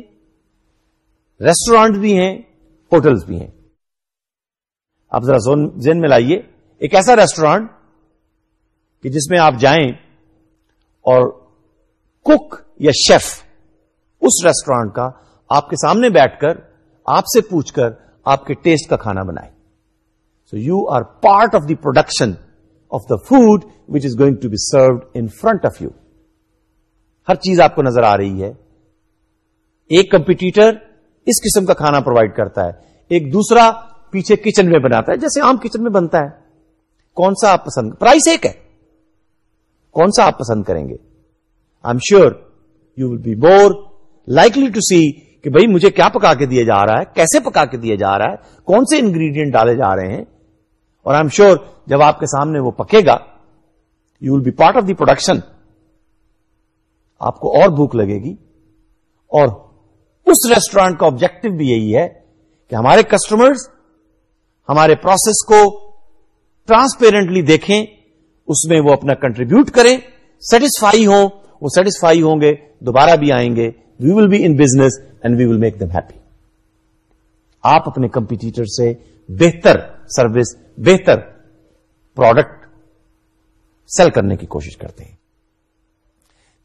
[SPEAKER 1] ریسٹورینٹ بھی ہیں ہوٹلس بھی ہیں آپ ذرا زون زین میں لائیے ایک ایسا ریسٹورینٹ جس میں آپ جائیں اور کک یا شیف اس ریسٹورینٹ کا آپ کے سامنے بیٹھ کر آپ سے پوچھ کر آپ کے ٹیسٹ کا کھانا بنائے so you are part of the production of the food which is going to be served in front of you ہر چیز آپ کو نظر آ رہی ہے ایک کمپیٹیٹر اس قسم کا کھانا پرووائڈ کرتا ہے ایک دوسرا پیچھے کچن میں بناتا ہے جیسے عام کچن میں بنتا ہے کون سا آپ پسند پرائس ایک ہے کون سا آپ پسند کریں گے I am sure you will be more likely to see کہ بھائی مجھے کیا پکا کے دیا جا رہا ہے کیسے پکا کے دیا جا رہا ہے کون سے انگریڈینٹ ڈالے جا رہے ہیں اور آئی ایم شیور جب آپ کے سامنے وہ پکے گا you will be part of the production آپ کو اور بھوک لگے گی اور اس ریسٹورینٹ کا آبجیکٹو بھی یہی ہے کہ ہمارے کسٹمر ہمارے پروسیس کو ٹرانسپیرنٹلی دیکھیں اس میں وہ اپنا کنٹریبیوٹ کریں سیٹسفائی ہوں وہ سیٹسفائی ہوں گے دوبارہ بھی آئیں گے we will be in business and we will make them happy آپ اپنے کمپیٹیٹر سے بہتر سروس بہتر پروڈکٹ سیل کرنے کی کوشش کرتے ہیں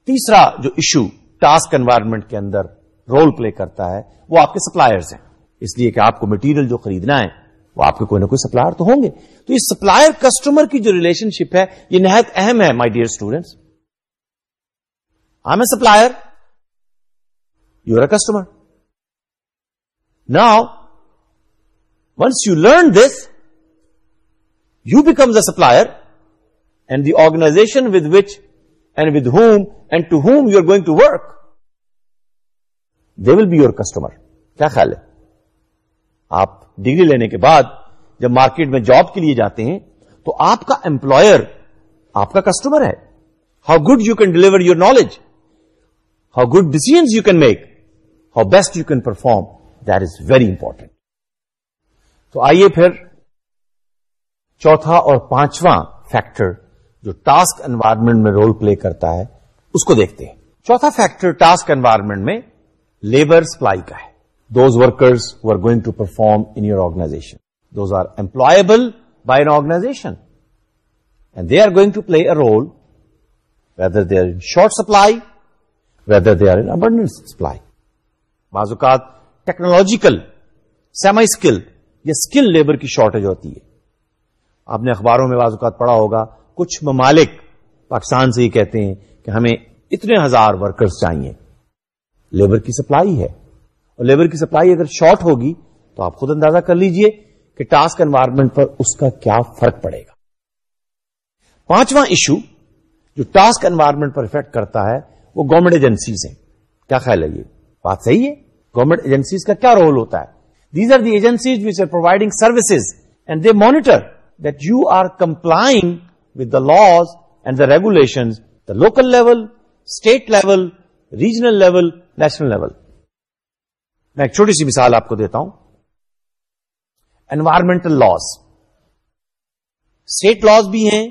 [SPEAKER 1] تیسرا جو ایشو ٹاسک انوائرمنٹ کے اندر رول پلے کرتا ہے وہ آپ کے سپلائرز ہیں اس لیے کہ آپ کو مٹیریل جو خریدنا ہے وہ آپ کے کوئی نہ کوئی سپلائر تو ہوں گے تو یہ سپلائر کسٹمر کی جو ریلیشن شپ ہے یہ نہایت اہم ہے my dear students I a supplier you are a customer now once you learn this you becomes a supplier and the organization with which and with whom and to whom you are going to work they will be your customer کیا خیال ہے آپ degree لینے کے بعد جب market میں job کے لیے جاتے ہیں تو آپ کا امپلائر آپ کا کسٹمر ہے how good you can deliver your knowledge how good decision you can make how best you can perform that is very important تو آئیے پھر چوتھا اور پانچواں فیکٹر جو ٹاسک انوائرمنٹ میں رول پلے کرتا ہے اس کو دیکھتے ہیں چوتھا فیکٹر ٹاسک انوائرمنٹ میں لیبر سپلائی کا ہے those workers who are to perform in your organization those are employable by an organization and they are going to play a role whether they are in short supply whether they are supply بعض اوقات technological semi skill یا skill labour کی shortage ہوتی ہے آپ نے اخباروں میں بعض اوقات پڑھا ہوگا کچھ ممالک پاکستان سے ہی کہتے ہیں کہ ہمیں اتنے ہزار ورکرز چاہیے لیبر کی سپلائی ہے اور لیبر کی سپلائی اگر شارٹ ہوگی تو آپ خود اندازہ کر لیجئے کہ ٹاسک انوائرمنٹ پر اس کا کیا فرق پڑے گا پانچواں ایشو جو ٹاسک انوائرمنٹ پر افیکٹ کرتا ہے وہ گورنمنٹ ایجنسیز ہیں کیا خیال ہے یہ بات صحیح ہے گورنمنٹ ایجنسیز کا کیا رول ہوتا ہے these are the agencies which are providing services and they monitor that you are complying with the laws and the regulation the local level state level regional level national level میں ایک چھوٹی سی مثال آپ کو دیتا ہوں انوائرمنٹل لاس اسٹیٹ لاس بھی ہیں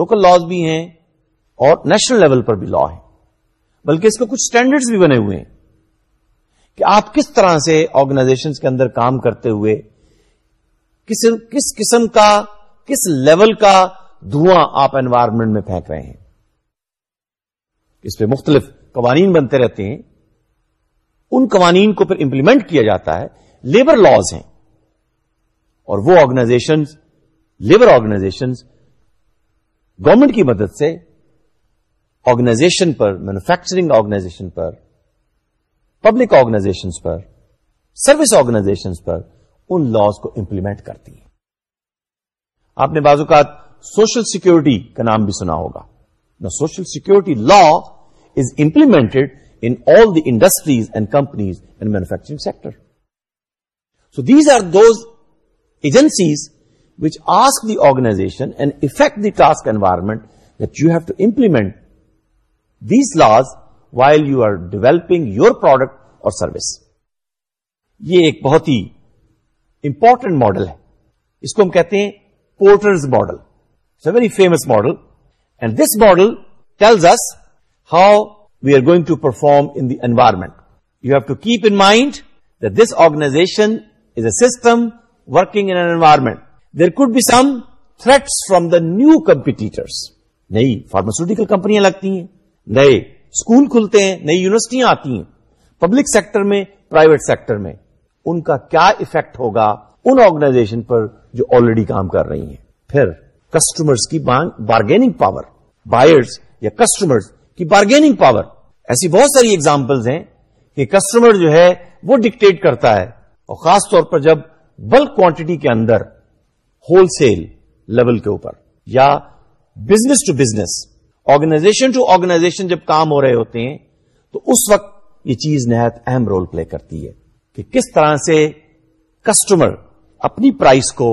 [SPEAKER 1] لوکل لاس بھی ہیں اور نیشنل لیول پر بھی لا ہے بلکہ اس کے کچھ اسٹینڈرڈ بھی بنے ہوئے ہیں کہ آپ کس طرح سے آرگنائزیشن کے اندر کام کرتے ہوئے کس کس قسم کا کس لیول کا دھواں آپ انوائرمنٹ میں پھینک رہے ہیں اس پہ مختلف قوانین بنتے رہتے ہیں ان قوانین کو پھر امپلیمنٹ کیا جاتا ہے لیبر لاز ہیں اور وہ آرگنائزیشن لیبر آرگنائزیشن گورنمنٹ کی مدد سے آرگنائزیشن پر مینوفیکچرنگ آرگنائزیشن پر پبلک آرگنائزیشن پر سروس آرگنائزیشن پر ان لاز کو امپلیمنٹ کرتی ہے آپ نے بازو کا سوشل سیکورٹی کا نام بھی سنا ہوگا نہ social security law is implemented in all the industries and companies and manufacturing sector. So these are those agencies which ask the organization and affect the task environment that you have to implement these laws while you are developing your product or service. یہ ایک بہت ہی important model ہے اس کو ہم کہتے ہیں Porter's model it's a very famous model and this model tells us how we are گوئگ to perform in the environment you have to keep in mind this organization is a system working in an environment there could be some threat from the new competitors نئی pharmaceutical کمپنیاں لگتی ہیں نئے school کھلتے ہیں نئی یونیورسٹیاں آتی ہیں پبلک سیکٹر میں پرائیویٹ سیکٹر میں ان کا کیا افیکٹ ہوگا ان آرگنائزیشن پر جو آلریڈی کام کر رہی ہیں پھر کسٹمرز کی بارگیننگ پاور بائرز یا کسٹمرز کی بارگیننگ پاور ایسی بہت ساری ایگزامپل ہیں کہ کسٹمر جو ہے وہ ڈکٹ کرتا ہے اور خاص طور پر جب بلک کوانٹٹی کے اندر ہول سیل لیول کے اوپر یا business to business organization to organization جب کام ہو رہے ہوتے ہیں تو اس وقت یہ چیز نہایت اہم رول پلے کرتی ہے کہ کس طرح سے کسٹمر اپنی پرائس کو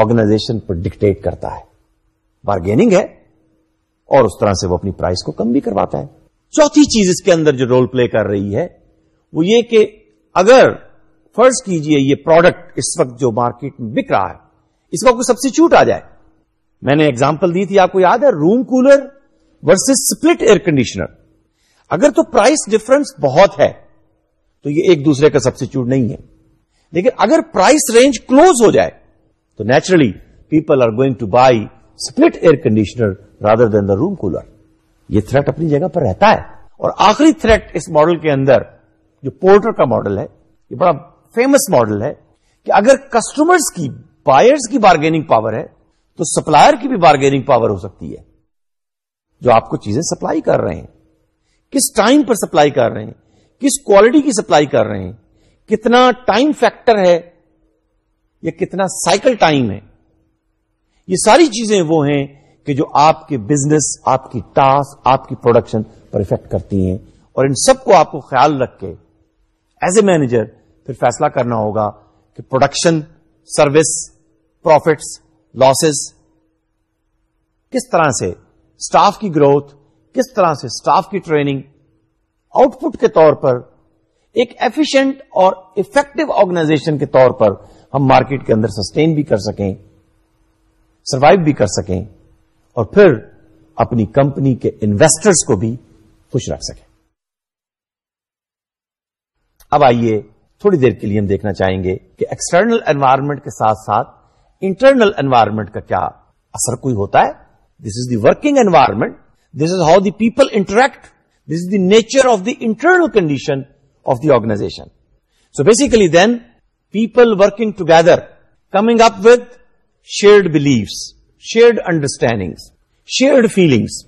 [SPEAKER 1] آرگنائزیشن پر ڈکٹ کرتا ہے بارگیننگ ہے اور اس طرح سے وہ اپنی پرائز کو کم بھی کرواتا ہے چوتھی چیز اس کے اندر جو رول پلے کر رہی ہے وہ یہ کہ اگر فرض کیجئے یہ پروڈکٹ اس وقت جو مارکیٹ میں بک رہا ہے اس وقت کوئی سبسٹیچیوٹ آ جائے میں نے ایگزامپل دی تھی آپ کو یاد ہے room cooler versus split air conditioner اگر تو پرائز ڈفرنس بہت ہے تو یہ ایک دوسرے کا سبسٹیچیوٹ نہیں ہے لیکن اگر پرائس رینج کلوز ہو جائے تو naturally people are going to buy air conditioner rather than the room cooler یہ تھریٹ اپنی جگہ پر رہتا ہے اور آخری تھریٹ اس ماڈل کے اندر جو پورٹر کا ماڈل ہے یہ بڑا فیمس ماڈل ہے کہ اگر کسٹمرز کی بائرز کی بارگیننگ پاور ہے تو سپلائر کی بھی بارگیننگ پاور ہو سکتی ہے جو آپ کو چیزیں سپلائی کر رہے ہیں کس ٹائم پر سپلائی کر رہے ہیں کس کوالٹی کی سپلائی کر رہے ہیں کتنا ٹائم فیکٹر ہے یا کتنا سائیکل ٹائم ہے یہ ساری چیزیں وہ ہیں کہ جو آپ کے بزنس آپ کی ٹاسک آپ کی پروڈکشن پر افیکٹ کرتی ہیں اور ان سب کو آپ کو خیال رکھ کے ایز اے مینیجر پھر فیصلہ کرنا ہوگا کہ پروڈکشن سروس پروفٹس لاسز کس طرح سے اسٹاف کی گروتھ کس طرح سے اسٹاف کی ٹریننگ آؤٹ پٹ کے طور پر ایک ایفیشنٹ اور افیکٹو آرگنائزیشن کے طور پر ہم مارکیٹ کے اندر سسٹین بھی کر سکیں سروائو بھی کر سکیں اور پھر اپنی کمپنی کے انویسٹرز کو بھی خوش رکھ سکیں اب آئیے تھوڑی دیر کے لیے ہم دیکھنا چاہیں گے کہ ایکسٹرنل انوائرمنٹ کے ساتھ ساتھ انٹرنل انوائرمنٹ کا کیا اثر کوئی ہوتا ہے this is the working environment this is how the people interact this is the nature of the internal condition of the organization so basically then people working together coming up with shared beliefs shared understandings, shared feelings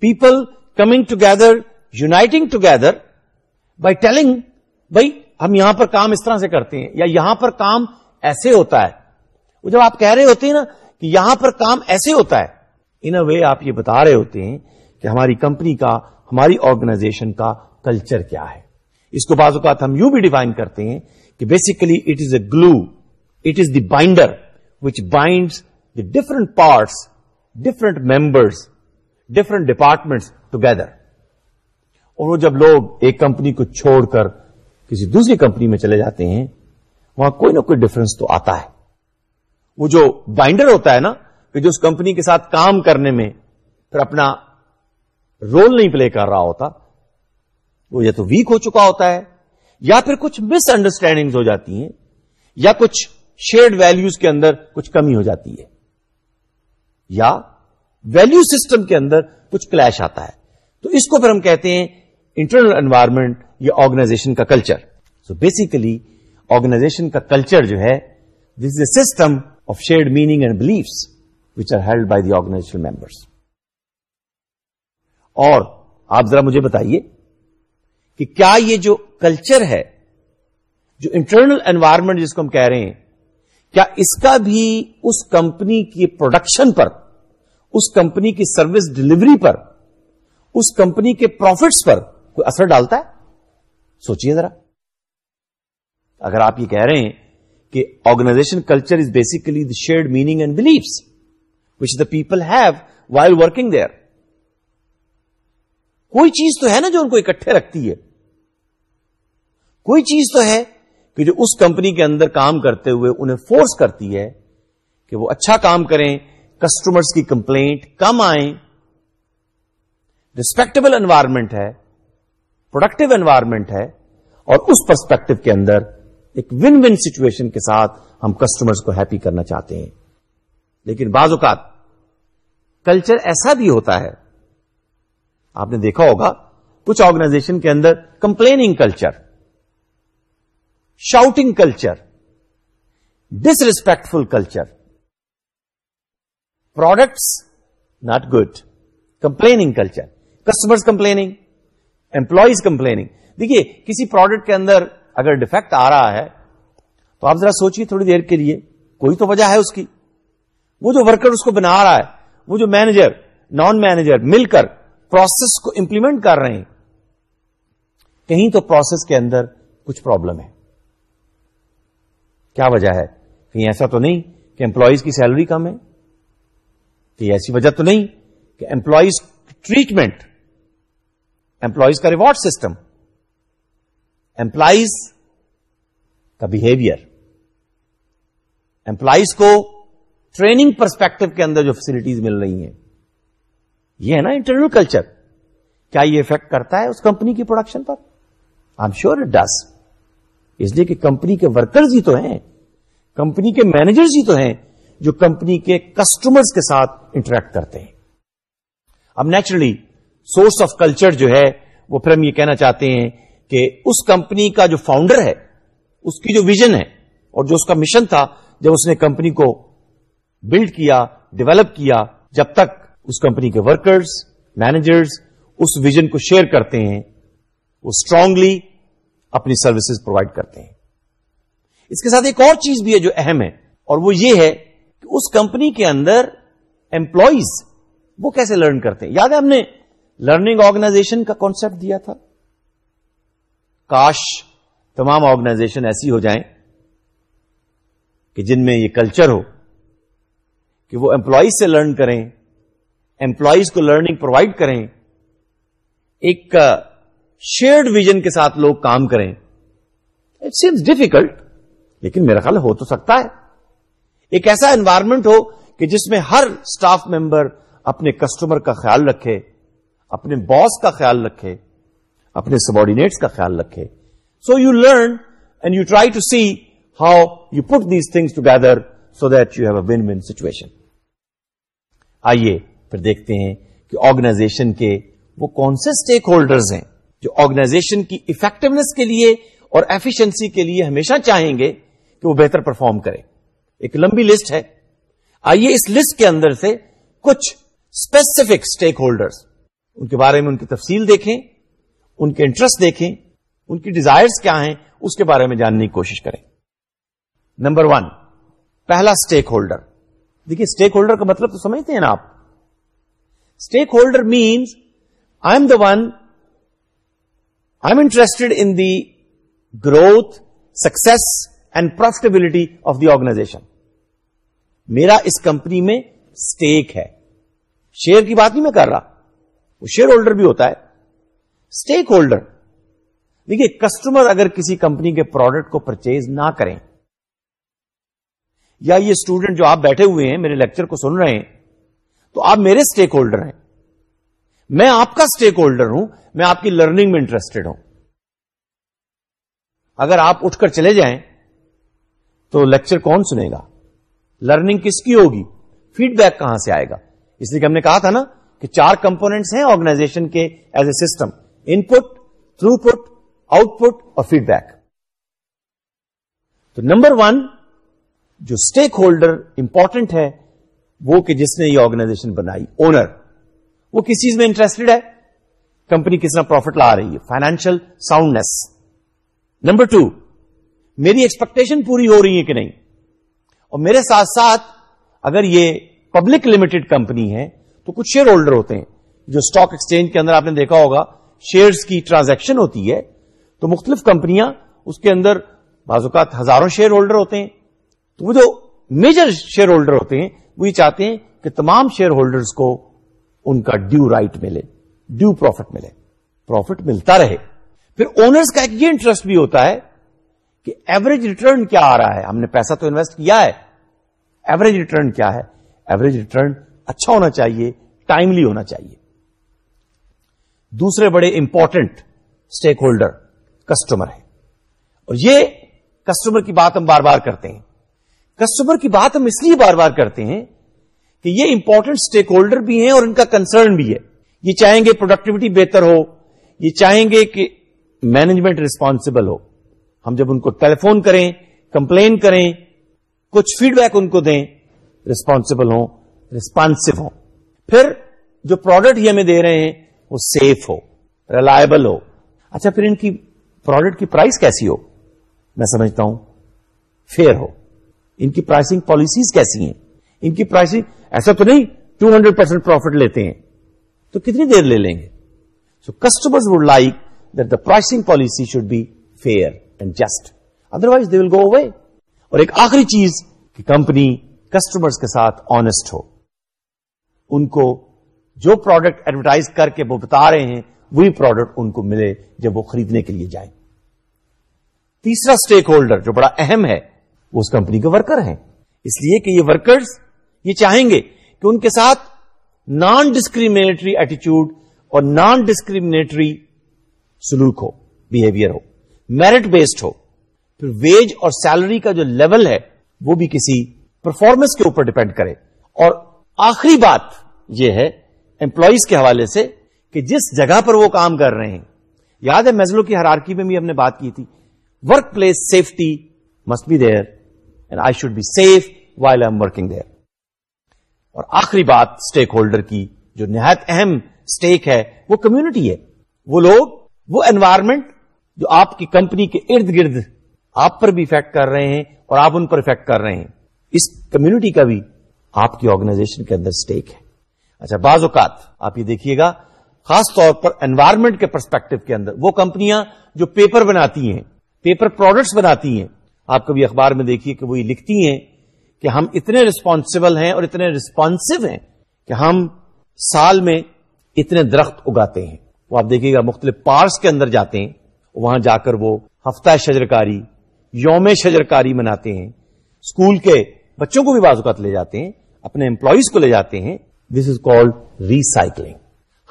[SPEAKER 1] people coming together, uniting together together by telling بھائی ہم یہاں پر کام اس طرح سے کرتے ہیں یا یہاں پر کام ایسے ہوتا ہے جب آپ کہہ رہے ہوتے ہیں نا کہ یہاں پر کام ایسے ہوتا ہے ان اے وے آپ یہ بتا رہے ہوتے ہیں کہ ہماری کمپنی کا ہماری آرگنائزیشن کا کلچر کیا ہے اس کو بعض اوقات ہم یوں بھی ڈیفائن کرتے ہیں کہ basically it is a glue it is the binder binds different parts different members different departments together اور وہ جب لوگ ایک کمپنی کو چھوڑ کر کسی دوسری کمپنی میں چلے جاتے ہیں وہاں کوئی نہ کوئی ڈفرنس تو آتا ہے وہ جو بائنڈر ہوتا ہے نا کہ جو اس کمپنی کے ساتھ کام کرنے میں پھر اپنا رول نہیں پلے کر رہا ہوتا وہ یا تو ویک ہو چکا ہوتا ہے یا پھر کچھ مس انڈرسٹینڈنگ ہو جاتی ہیں یا کچھ شیئرڈ ویلوز کے اندر کچھ کمی ہو جاتی ہے یا ویلو سسٹم کے اندر کچھ کلش آتا ہے تو اس کو پھر ہم کہتے ہیں انٹرنل انوائرمنٹ یا آرگنائزیشن کا کلچر سو بیسیکلی آرگنائزیشن کا کلچر جو ہے this is a system of shared meaning and beliefs which are held by the organization members اور آپ ذرا مجھے بتائیے کہ کیا یہ جو کلچر ہے جو انٹرنل انوائرمنٹ جس کو ہم کہہ رہے ہیں کیا اس کا بھی اس کمپنی کی پروڈکشن پر اس کمپنی کی سروس ڈلیوری پر اس کمپنی کے پروفٹس پر کوئی اثر ڈالتا ہے سوچیے ذرا اگر آپ یہ کہہ رہے ہیں کہ organization culture is basically the shared meaning and beliefs which the people have while working there کوئی چیز تو ہے نا جو ان کو اکٹھے رکھتی ہے کوئی چیز تو ہے کہ جو اس کمپنی کے اندر کام کرتے ہوئے انہیں فورس کرتی ہے کہ وہ اچھا کام کریں کسٹمرز کی کمپلینٹ کم آئیں ریسپیکٹبل انوائرمنٹ ہے پروڈکٹیو انوائرمنٹ ہے اور اس پرسپیکٹو کے اندر ایک ون ون سچویشن کے ساتھ ہم کسٹمرس کو ہیپی کرنا چاہتے ہیں لیکن بعض اوقات کلچر ایسا بھی ہوتا ہے آپ نے دیکھا ہوگا کچھ آرگنائزیشن کے اندر complaining culture shouting culture disrespectful culture products not good complaining culture customers complaining employees complaining دیکھیے کسی پروڈکٹ کے اندر اگر ڈیفیکٹ آ رہا ہے تو آپ ذرا سوچیے تھوڑی دیر کے لیے کوئی تو وجہ ہے اس کی وہ جو ورکر اس کو بنا رہا ہے وہ جو مینیجر نان مینیجر مل کر پروسیس کو امپلیمنٹ کر رہے ہیں کہیں تو پروسیس کے اندر کچھ پرابلم ہے کیا وجہ ہے کہیں ایسا تو نہیں کہ امپلائیز کی سیلری کم ہے کہیں ایسی وجہ تو نہیں کہ امپلائیز ٹریٹمنٹ امپلائیز کا ریوارڈ سسٹم امپلائیز کا بہیویئر امپلائیز کو ٹریننگ پرسپیکٹو کے اندر جو فیسلٹیز مل رہی ہیں یہ ہے نا انٹرنل کلچر کیا یہ افیکٹ کرتا ہے اس کمپنی کی production per I am sure it does اس لیے کہ کمپنی کے ورکرز ہی تو ہیں کمپنی کے مینیجرز ہی تو ہیں جو کمپنی کے کسٹمرز کے ساتھ انٹریکٹ کرتے ہیں اب نیچرلی سورس آف کلچر جو ہے وہ پھر ہم یہ کہنا چاہتے ہیں کہ اس کمپنی کا جو فاؤنڈر ہے اس کی جو ویژن ہے اور جو اس کا مشن تھا جب اس نے کمپنی کو بلڈ کیا ڈیولپ کیا جب تک اس کمپنی کے ورکرز مینیجرز اس ویژن کو شیئر کرتے ہیں وہ اسٹرانگلی اپنی سروسز پرووائڈ کرتے ہیں اس کے ساتھ ایک اور چیز بھی ہے جو اہم ہے اور وہ یہ ہے کہ اس کمپنی کے اندر امپلائیز وہ کیسے لرن کرتے ہیں یاد ہے ہم نے لرننگ آرگنائزیشن کا کانسپٹ دیا تھا کاش تمام آرگنائزیشن ایسی ہو جائیں کہ جن میں یہ کلچر ہو کہ وہ امپلائیز سے لرن کریں امپلائیز کو لرننگ پرووائڈ کریں ایک شیئرڈ ویژن کے ساتھ لوگ کام کریں اٹ سیمس ڈیفیکلٹ لیکن میرا خیال ہو تو سکتا ہے ایک ایسا انوائرمنٹ ہو کہ جس میں ہر اسٹاف ممبر اپنے کسٹمر کا خیال رکھے اپنے باس کا خیال رکھے اپنے سبارڈینیٹس کا خیال رکھے so you learn and you try to see how you put these things together so that you have a win win situation آئیے پھر دیکھتے ہیں کہ آرگنائزیشن کے وہ کون سے اسٹیک ہولڈرز ہیں جو آرگنائزیشن کی افیکٹونیس کے لیے اور ایفیشنسی کے لیے ہمیشہ چاہیں گے کہ وہ بہتر پرفارم کرے ایک لمبی لسٹ ہے آئیے اس لسٹ کے اندر سے کچھ اسپیسیفک اسٹیک ہولڈرس ان کے بارے میں ان کی تفصیل دیکھیں ان کے انٹرسٹ دیکھیں ان کی ڈیزائرس کیا ہیں اس کے بارے میں جاننے کی کوشش کریں نمبر ون پہلا اسٹیک ہولڈر دیکھیے اسٹیک ہولڈر کا مطلب تو سمجھتے ہیں نا آپ stakeholder means I am the one am interested in the growth success and profitability of the organization میرا اس کمپنی میں اسٹیک ہے شیئر کی بات نہیں میں کر رہا وہ شیئر ہولڈر بھی ہوتا ہے اسٹیک ہولڈر دیکھیے کسٹمر اگر کسی کمپنی کے پروڈکٹ کو پرچیز نہ کریں یا یہ اسٹوڈنٹ جو آپ بیٹھے ہوئے ہیں میرے لیکچر کو سن رہے ہیں تو آپ میرے اسٹیک ہولڈر ہیں میں آپ کا اسٹیک ہولڈر ہوں میں آپ کی لرننگ میں انٹرسٹڈ ہوں اگر آپ اٹھ کر چلے جائیں تو لیکچر کون سنے گا لرننگ کس کی ہوگی فیڈ بیک کہاں سے آئے گا اس لیے کہ ہم نے کہا تھا نا کہ چار کمپونیٹس ہیں آرگنائزیشن کے as a system input throughput output اور فیڈ بیک تو نمبر ون جو اسٹیک ہولڈر امپورٹنٹ ہے وہ کہ جس نے یہ آرگنائزیشن بنائی اونر وہ کس چیز میں انٹرسٹڈ ہے کمپنی کس طرح پروفٹ لا رہی ہے فائنینشیل ساؤنڈنیس نمبر ٹو میری ایکسپیکٹیشن پوری ہو رہی ہے کہ نہیں اور میرے ساتھ ساتھ اگر یہ پبلک لمیٹڈ کمپنی ہے تو کچھ شیئر ہولڈر ہوتے ہیں جو اسٹاک ایکسچینج کے اندر آپ نے دیکھا ہوگا شیئرس کی ٹرانزیکشن ہوتی ہے تو مختلف کمپنیاں اس کے اندر اوقات ہزاروں شیئر ہولڈر ہوتے ہیں تو وہ جو میجر شیئر ہولڈر ہوتے ہیں وہ یہ چاہتے ہیں کہ تمام شیئر ہولڈرز کو ان کا ڈیو رائٹ ملے ڈیو پروفٹ ملے پروفٹ ملتا رہے پھر اونرس کا ایک یہ انٹرسٹ بھی ہوتا ہے کہ ایوریج ریٹرن کیا آ رہا ہے ہم نے پیسہ تو انویسٹ کیا ہے ایوریج ریٹرن کیا ہے ایوریج ریٹرن اچھا ہونا چاہیے ٹائملی ہونا چاہیے دوسرے بڑے امپورٹنٹ اسٹیک ہولڈر کسٹمر ہے اور یہ کسٹمر کی بات ہم بار بار کرتے ہیں کسٹمر کی بات ہم اس لیے بار بار کرتے ہیں کہ یہ امپورٹنٹ اسٹیک ہولڈر بھی ہیں اور ان کا کنسرن بھی ہے یہ چاہیں گے پروڈکٹیوٹی بہتر ہو یہ چاہیں گے کہ مینجمنٹ ریسپانسبل ہو ہم جب ان کو ٹیلیفون کریں کمپلین کریں کچھ فیڈ بیک ان کو دیں ریسپانسبل ہوں ریسپانسو ہوں پھر جو پروڈکٹ یہ ہمیں دے رہے ہیں وہ سیف ہو ریلائبل ہو اچھا پھر ان کی پروڈکٹ کی پرائز کیسی ہو میں سمجھتا ہوں فیئر ہو ان کی پرائسنگ پالیسیز کیسی ہیں ان کی پرائسنگ ایسا تو نہیں ٹو ہنڈریڈ پرسینٹ پروفٹ لیتے ہیں تو کتنی دیر لے لیں گے so customer would like that the pricing policy should be fair and just otherwise they will go away اور ایک آخری چیز کہ کمپنی کسٹمر کے ساتھ آنےسٹ ہو ان کو جو پروڈکٹ ایڈورٹائز کر کے وہ بتا رہے ہیں وہی پروڈکٹ ان کو ملے جب وہ خریدنے کے لیے جائیں تیسرا اسٹیک ہولڈر جو بڑا اہم ہے وہ اس کمپنی کے ورکر ہیں اس لیے کہ یہ ورکرز یہ چاہیں گے کہ ان کے ساتھ نان ڈسکریمٹری ایٹیچیوڈ اور نان ڈسکریمنیٹری سلوک ہو بہیویئر ہو میرٹ بیسڈ ہو پھر ویج اور سیلری کا جو لیول ہے وہ بھی کسی پرفارمنس کے اوپر ڈپینڈ کرے اور آخری بات یہ ہے امپلائیز کے حوالے سے کہ جس جگہ پر وہ کام کر رہے ہیں یاد ہے میزلو کی ہرارکی میں بھی ہم نے بات کی تھی workplace safety must be there and I should be safe I am working there اور آخری بات اسٹیک ہولڈر کی جو نہایت اہم اسٹیک ہے وہ کمیونٹی ہے وہ لوگ وہ انوائرمنٹ جو آپ کی کمپنی کے ارد گرد آپ پر بھی افیکٹ کر رہے ہیں اور آپ ان پر افیکٹ کر رہے ہیں اس کمیونٹی کا بھی آپ کی آرگنائزیشن کے اندر اسٹیک ہے اچھا بعض اوقات آپ یہ دیکھیے گا خاص طور پر انوائرمنٹ کے پرسپیکٹو کے اندر وہ کمپنیاں جو پیپر بناتی ہیں پیپر پروڈکٹس بناتی ہیں آپ کبھی اخبار میں دیکھیے کہ وہ یہ لکھتی ہیں کہ ہم اتنے ریسپانسبل ہیں اور اتنے ریسپانسو ہیں کہ ہم سال میں اتنے درخت اگاتے ہیں وہ آپ دیکھیے گا مختلف پارس کے اندر جاتے ہیں وہاں جا کر وہ ہفتہ شجرکاری یوم شجرکاری مناتے ہیں اسکول کے بچوں کو بھی بعض اوقات لے جاتے ہیں اپنے امپلائیز کو لے جاتے ہیں دس از کالڈ ریسائکلنگ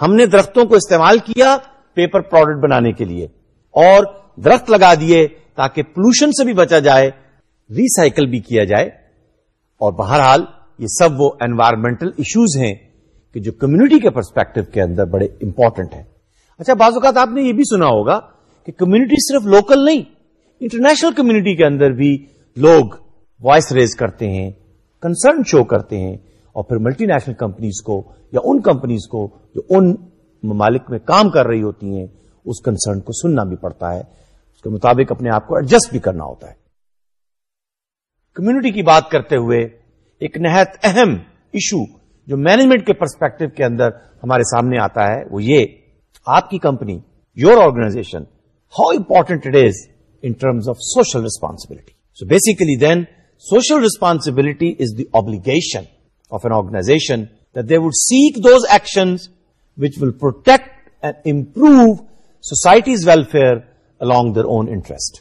[SPEAKER 1] ہم نے درختوں کو استعمال کیا پیپر پروڈکٹ بنانے کے لیے اور درخت لگا دیے تاکہ پولوشن سے بھی بچا جائے ریسائکل بھی کیا جائے اور بہرحال یہ سب وہ انوائرمنٹل ایشوز ہیں کہ جو کمیونٹی کے پرسپیکٹو کے اندر بڑے امپورٹنٹ ہیں اچھا بعض اوقات آپ نے یہ بھی سنا ہوگا کہ کمیونٹی صرف لوکل نہیں انٹرنیشنل کمیونٹی کے اندر بھی لوگ وائس ریز کرتے ہیں کنسرن شو کرتے ہیں اور پھر ملٹی نیشنل کمپنیز کو یا ان کمپنیز کو جو ان ممالک میں کام کر رہی ہوتی ہیں اس کنسرن کو سننا بھی پڑتا ہے اس کے مطابق اپنے آپ کو ایڈجسٹ بھی کرنا ہوتا ہے کمیونٹی کی بات کرتے ہوئے ایک نہایت اہم ایشو جو مینجمنٹ کے پرسپیکٹو کے اندر ہمارے سامنے آتا ہے وہ یہ آپ کی company your organization how important it is in terms of social responsibility so basically then social responsibility is the obligation of an organization they would seek those action which will protect and improve society's welfare along their own interest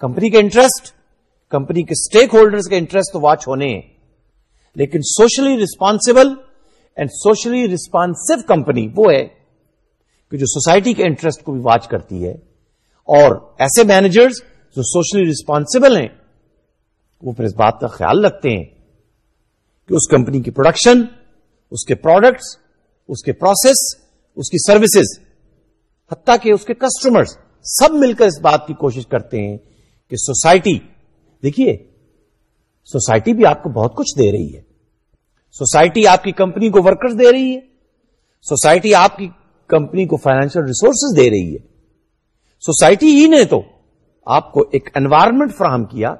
[SPEAKER 1] company کے interest company کے stakeholders کے interest تو watch ہونے ہیں لیکن socially responsible and socially responsive company وہ ہے کہ جو سوسائٹی کے انٹرسٹ کو بھی واچ کرتی ہے اور ایسے مینیجرس جو سوشلی ریسپانسبل ہیں وہ پھر اس بات کا خیال رکھتے ہیں کہ اس کمپنی کی پروڈکشن اس کے پروڈکٹس اس کے پروسیس اس کی سروسز حتیٰ کہ اس کے کسٹمرس سب مل کر اس بات کی کوشش کرتے ہیں کہ سوسائٹی دیکھیے سوسائٹی بھی آپ کو بہت کچھ دے رہی ہے سوسائٹی آپ کی کمپنی کو ورکرز دے رہی ہے سوسائٹی آپ کی کمپنی کو فائنینشیل ریسورسز دے رہی ہے سوسائٹی ہی نے تو آپ کو ایک انوائرمنٹ فراہم کیا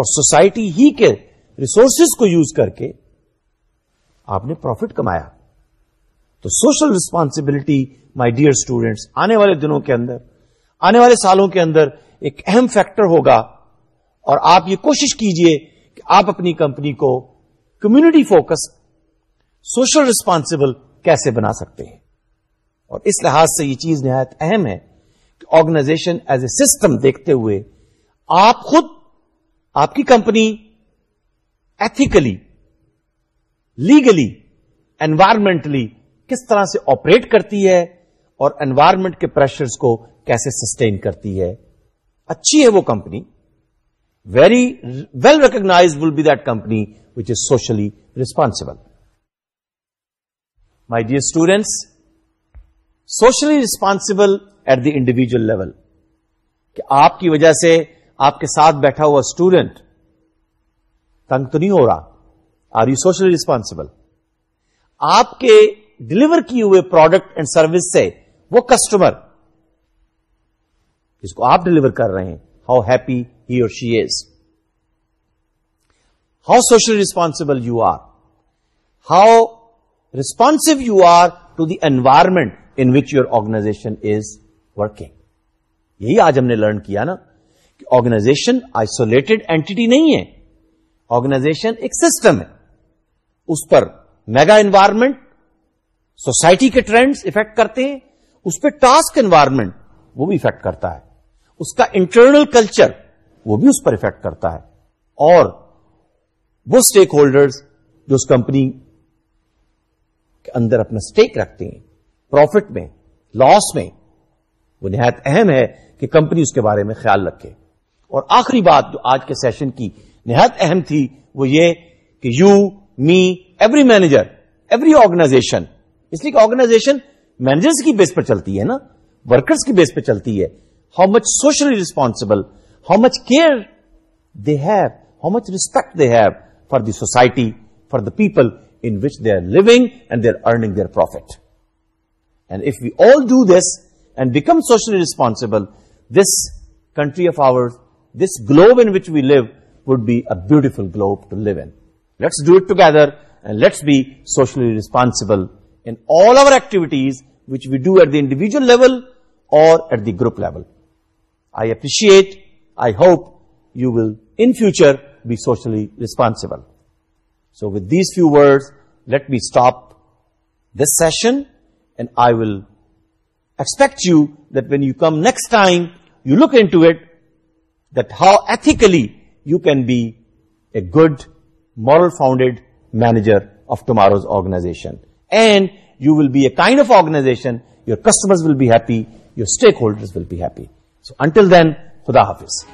[SPEAKER 1] اور سوسائٹی ہی کے ریسورسز کو یوز کر کے آپ نے پروفٹ کمایا تو social responsibility my dear students آنے والے دنوں کے اندر آنے والے سالوں کے اندر ایک اہم فیکٹر ہوگا اور آپ یہ کوشش کیجئے کہ آپ اپنی کمپنی کو کمیونٹی فوکس سوشل ریسپانسبل کیسے بنا سکتے ہیں اور اس لحاظ سے یہ چیز نہایت اہم ہے کہ آرگنائزیشن ایز اے سسٹم دیکھتے ہوئے آپ خود آپ کی کمپنی ایتھیکلی لیگلی انوائرمنٹلی کس طرح سے آپریٹ کرتی ہے اور انوائرمنٹ کے پریشرز کو کیسے سسٹین کرتی ہے اچھی ہے وہ company very well recognize will bet company which is socially responsible my dear students socially responsible at the individual level آپ کی وجہ سے آپ کے ساتھ بیٹھا ہوا اسٹوڈنٹ تنگ تو نہیں ہو رہا آر یو سوشلی ریسپانسبل آپ کے ڈلیور کیے ہوئے پروڈکٹ اینڈ سروس سے وہ کسٹمر جس کو آپ ڈلیور کر رہے ہیں how happy she's how socially responsible you are how response you are to the environment in which your organization is working یہی آج ہم نے لرن کیا نا کہ آرگنائزیشن آئسولیٹڈ اینٹی نہیں ہے آرگنائزیشن ایک سسٹم ہے اس پر میگا انوائرمنٹ سوسائٹی کے ٹرینڈس افیکٹ کرتے ہیں اس پہ ٹاسک انوائرمنٹ وہ بھی افیکٹ کرتا ہے اس کا انٹرنل کلچر وہ بھی اس پر افیکٹ کرتا ہے اور وہ اسٹیک ہولڈرز جو اس کمپنی کے اندر اپنا اسٹیک رکھتے ہیں پروفٹ میں لاس میں وہ نہایت اہم ہے کہ کمپنی اس کے بارے میں خیال رکھے اور آخری بات جو آج کے سیشن کی نہایت اہم تھی وہ یہ کہ you me every manager every organization اس لیے کہ آرگنائزیشن مینیجرس کی بیس پر چلتی ہے نا ورکرس کی بیس پہ چلتی ہے how much socially responsible how much care they have, how much respect they have for the society, for the people in which they are living and they are earning their profit. And if we all do this and become socially responsible, this country of ours, this globe in which we live, would be a beautiful globe to live in. Let's do it together, and let's be socially responsible in all our activities which we do at the individual level or at the group level. I appreciate I hope you will, in future, be socially responsible. So with these few words, let me stop this session, and I will expect you that when you come next time, you look into it, that how ethically you can be a good, moral-founded manager of tomorrow's organization. And you will be a kind of organization, your customers will be happy, your stakeholders will be happy. So until then, خدا حافظ